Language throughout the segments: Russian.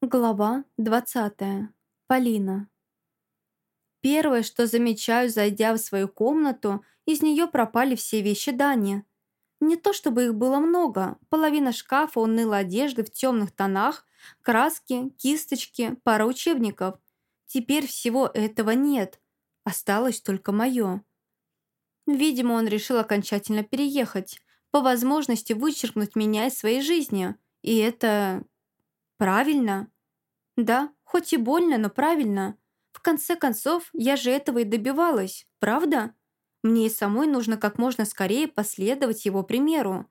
Глава 20. Полина. Первое, что замечаю, зайдя в свою комнату, из нее пропали все вещи Дани. Не то чтобы их было много, половина шкафа уныла одежды в темных тонах, краски, кисточки, пара учебников. Теперь всего этого нет, осталось только мое. Видимо, он решил окончательно переехать, по возможности вычеркнуть меня из своей жизни, и это Правильно. Да, хоть и больно, но правильно. В конце концов, я же этого и добивалась, правда? Мне и самой нужно как можно скорее последовать его примеру.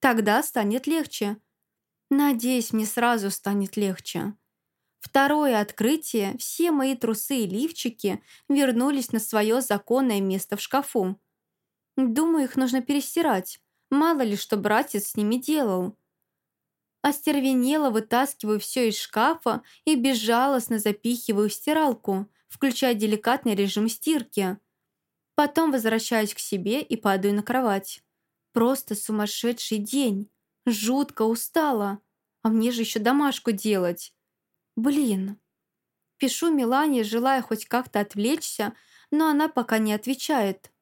Тогда станет легче. Надеюсь, мне сразу станет легче. Второе открытие, все мои трусы и лифчики вернулись на свое законное место в шкафу. Думаю, их нужно перестирать. Мало ли, что братец с ними делал. Остервенело вытаскиваю все из шкафа и безжалостно запихиваю в стиралку, включая деликатный режим стирки. Потом возвращаюсь к себе и падаю на кровать. Просто сумасшедший день. Жутко устала. А мне же еще домашку делать. Блин. Пишу Милане, желая хоть как-то отвлечься, но она пока не отвечает.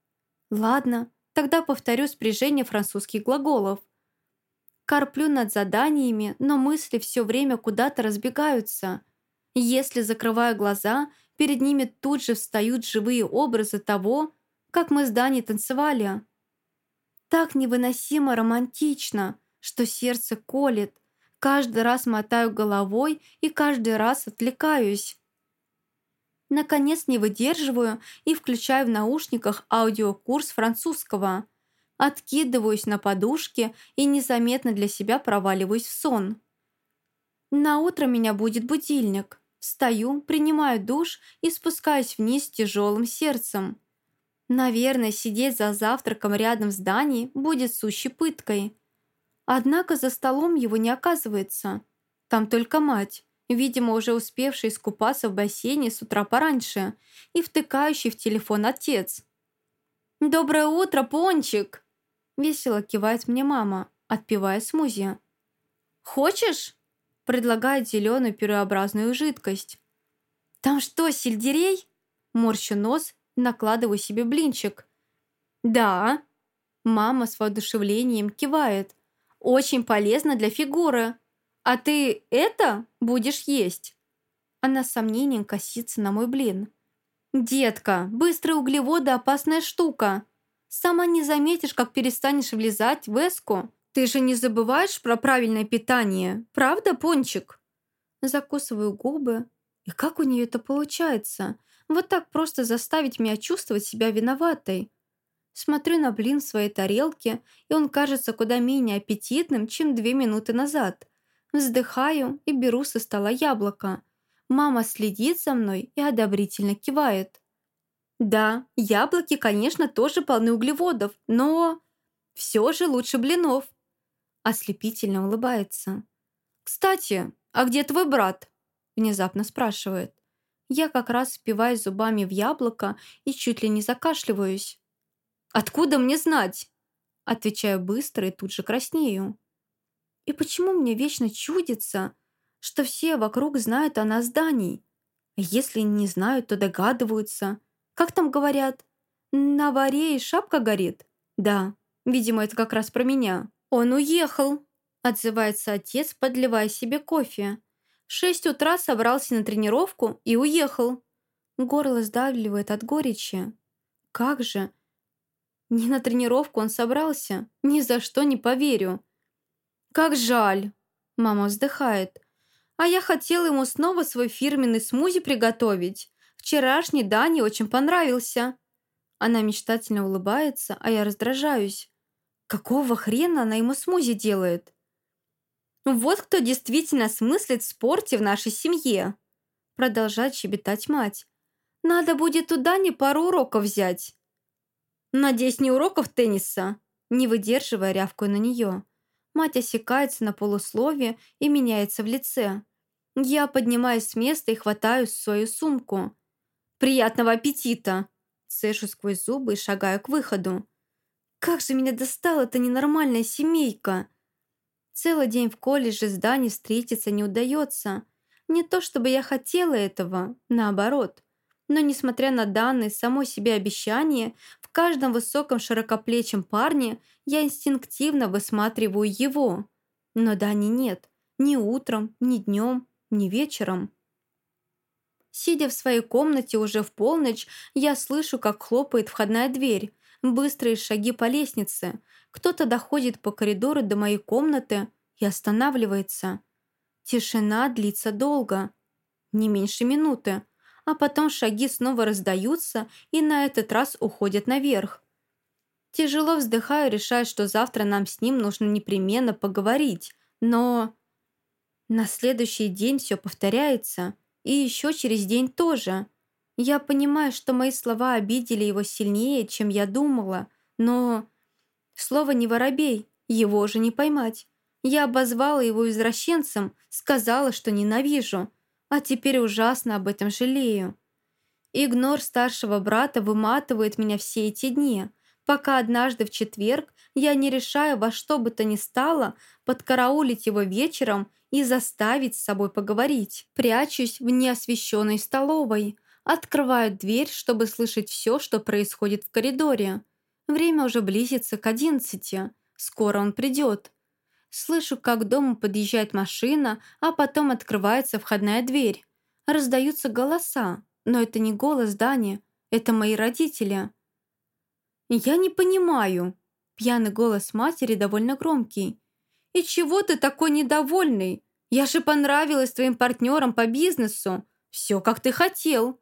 Ладно, тогда повторю спряжение французских глаголов – Корплю над заданиями, но мысли все время куда-то разбегаются. Если закрываю глаза, перед ними тут же встают живые образы того, как мы с Даней танцевали. Так невыносимо романтично, что сердце колет. Каждый раз мотаю головой и каждый раз отвлекаюсь. Наконец не выдерживаю и включаю в наушниках аудиокурс французского – откидываюсь на подушке и незаметно для себя проваливаюсь в сон. На утро меня будет будильник. Встаю, принимаю душ и спускаюсь вниз тяжелым сердцем. Наверное, сидеть за завтраком рядом с Даней будет сущей пыткой. Однако за столом его не оказывается. Там только мать, видимо, уже успевшая искупаться в бассейне с утра пораньше, и втыкающий в телефон отец. «Доброе утро, Пончик!» Весело кивает мне мама, отпивая смузи. «Хочешь?» Предлагает зеленую пюреобразную жидкость. «Там что, сельдерей?» Морщу нос накладываю себе блинчик. «Да». Мама с воодушевлением кивает. «Очень полезно для фигуры. А ты это будешь есть?» Она с сомнением косится на мой блин. «Детка, быстрые углеводы – опасная штука. Сама не заметишь, как перестанешь влезать в эску. Ты же не забываешь про правильное питание, правда, Пончик?» Закусываю губы. И как у нее это получается? Вот так просто заставить меня чувствовать себя виноватой. Смотрю на блин в своей тарелке, и он кажется куда менее аппетитным, чем две минуты назад. Вздыхаю и беру со стола яблоко. Мама следит за мной и одобрительно кивает. Да, яблоки, конечно, тоже полны углеводов, но все же лучше блинов. Ослепительно улыбается. «Кстати, а где твой брат?» Внезапно спрашивает. Я как раз впиваюсь зубами в яблоко и чуть ли не закашливаюсь. «Откуда мне знать?» Отвечаю быстро и тут же краснею. И почему мне вечно чудится, что все вокруг знают о нас Даней? А если не знают, то догадываются – как там говорят? На варе и шапка горит? Да, видимо, это как раз про меня. Он уехал, отзывается отец, подливая себе кофе. В шесть утра собрался на тренировку и уехал. Горло сдавливает от горечи. Как же? Не на тренировку он собрался? Ни за что не поверю. Как жаль. Мама вздыхает. А я хотела ему снова свой фирменный смузи приготовить. Вчерашний Дани очень понравился». Она мечтательно улыбается, а я раздражаюсь. Какого хрена она ему смузи делает? «Вот кто действительно смыслит в спорте в нашей семье», продолжает щебетать мать. «Надо будет у Дани пару уроков взять». «Надеюсь, не уроков тенниса?» Не выдерживая, рявкую на нее. Мать осекается на полусловие и меняется в лице. Я поднимаюсь с места и хватаю свою сумку. «Приятного аппетита!» Цежу сквозь зубы и шагаю к выходу. «Как же меня достала эта ненормальная семейка!» Целый день в колледже с Даней встретиться не удается. Не то чтобы я хотела этого, наоборот. Но несмотря на данные само себе обещание, в каждом высоком широкоплечем парне я инстинктивно высматриваю его. Но Дани нет. Ни утром, ни днем, ни вечером. Сидя в своей комнате уже в полночь, я слышу, как хлопает входная дверь. Быстрые шаги по лестнице. Кто-то доходит по коридору до моей комнаты и останавливается. Тишина длится долго. Не меньше минуты. А потом шаги снова раздаются и на этот раз уходят наверх. Тяжело вздыхаю, решая, что завтра нам с ним нужно непременно поговорить. Но... На следующий день все повторяется. И еще через день тоже. Я понимаю, что мои слова обидели его сильнее, чем я думала, но... Слово не воробей, его же не поймать. Я обозвала его извращенцем, сказала, что ненавижу, а теперь ужасно об этом жалею. Игнор старшего брата выматывает меня все эти дни, пока однажды в четверг я не решаю во что бы то ни стало подкараулить его вечером и заставить с собой поговорить. Прячусь в неосвещенной столовой, открываю дверь, чтобы слышать все, что происходит в коридоре. Время уже близится к одиннадцати. Скоро он придет. Слышу, как к дому подъезжает машина, а потом открывается входная дверь. Раздаются голоса, но это не голос Дани, это мои родители. «Я не понимаю», – пьяный голос матери довольно громкий. «И чего ты такой недовольный? Я же понравилась твоим партнерам по бизнесу. Все, как ты хотел».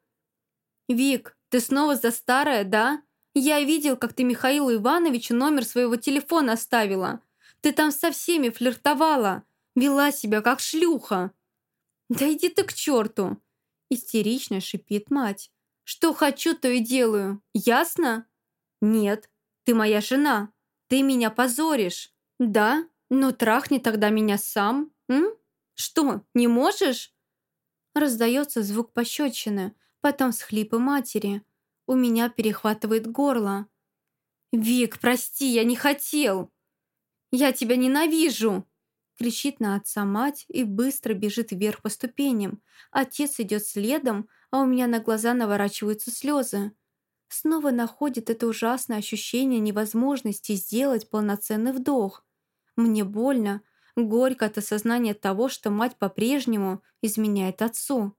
«Вик, ты снова за старое, да? Я видел, как ты Михаилу Ивановичу номер своего телефона оставила. Ты там со всеми флиртовала, вела себя как шлюха». «Да иди ты к черту!» Истерично шипит мать. «Что хочу, то и делаю. Ясно?» «Нет, ты моя жена. Ты меня позоришь. Да? Но трахни тогда меня сам. М? Что, не можешь?» Раздается звук пощечины, потом схлипы матери. У меня перехватывает горло. «Вик, прости, я не хотел!» «Я тебя ненавижу!» Кричит на отца мать и быстро бежит вверх по ступеням. Отец идет следом, а у меня на глаза наворачиваются слезы. Снова находит это ужасное ощущение невозможности сделать полноценный вдох. Мне больно, горько от осознания того, что мать по-прежнему изменяет отцу.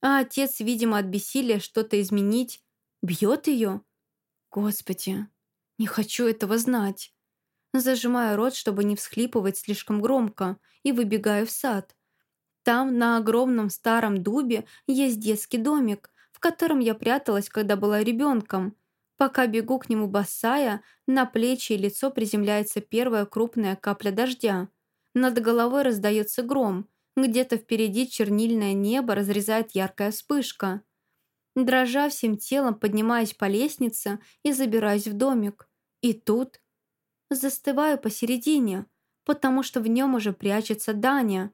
А отец, видимо, от бессилия что-то изменить, бьет ее. Господи, не хочу этого знать. Зажимаю рот, чтобы не всхлипывать слишком громко, и выбегаю в сад. Там, на огромном старом дубе, есть детский домик, в котором я пряталась, когда была ребенком. Пока бегу к нему босая, на плечи и лицо приземляется первая крупная капля дождя. Над головой раздается гром. Где-то впереди чернильное небо разрезает яркая вспышка. Дрожа всем телом, поднимаюсь по лестнице и забираюсь в домик. И тут Застываю посередине, потому что в нем уже прячется Даня.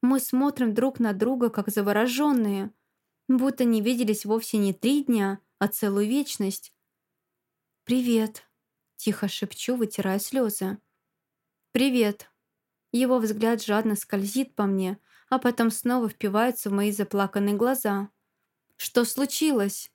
Мы смотрим друг на друга, как завороженные, будто не виделись вовсе не три дня, а целую вечность. «Привет», — тихо шепчу, вытирая слезы. «Привет». Его взгляд жадно скользит по мне, а потом снова впивается в мои заплаканные глаза. «Что случилось?»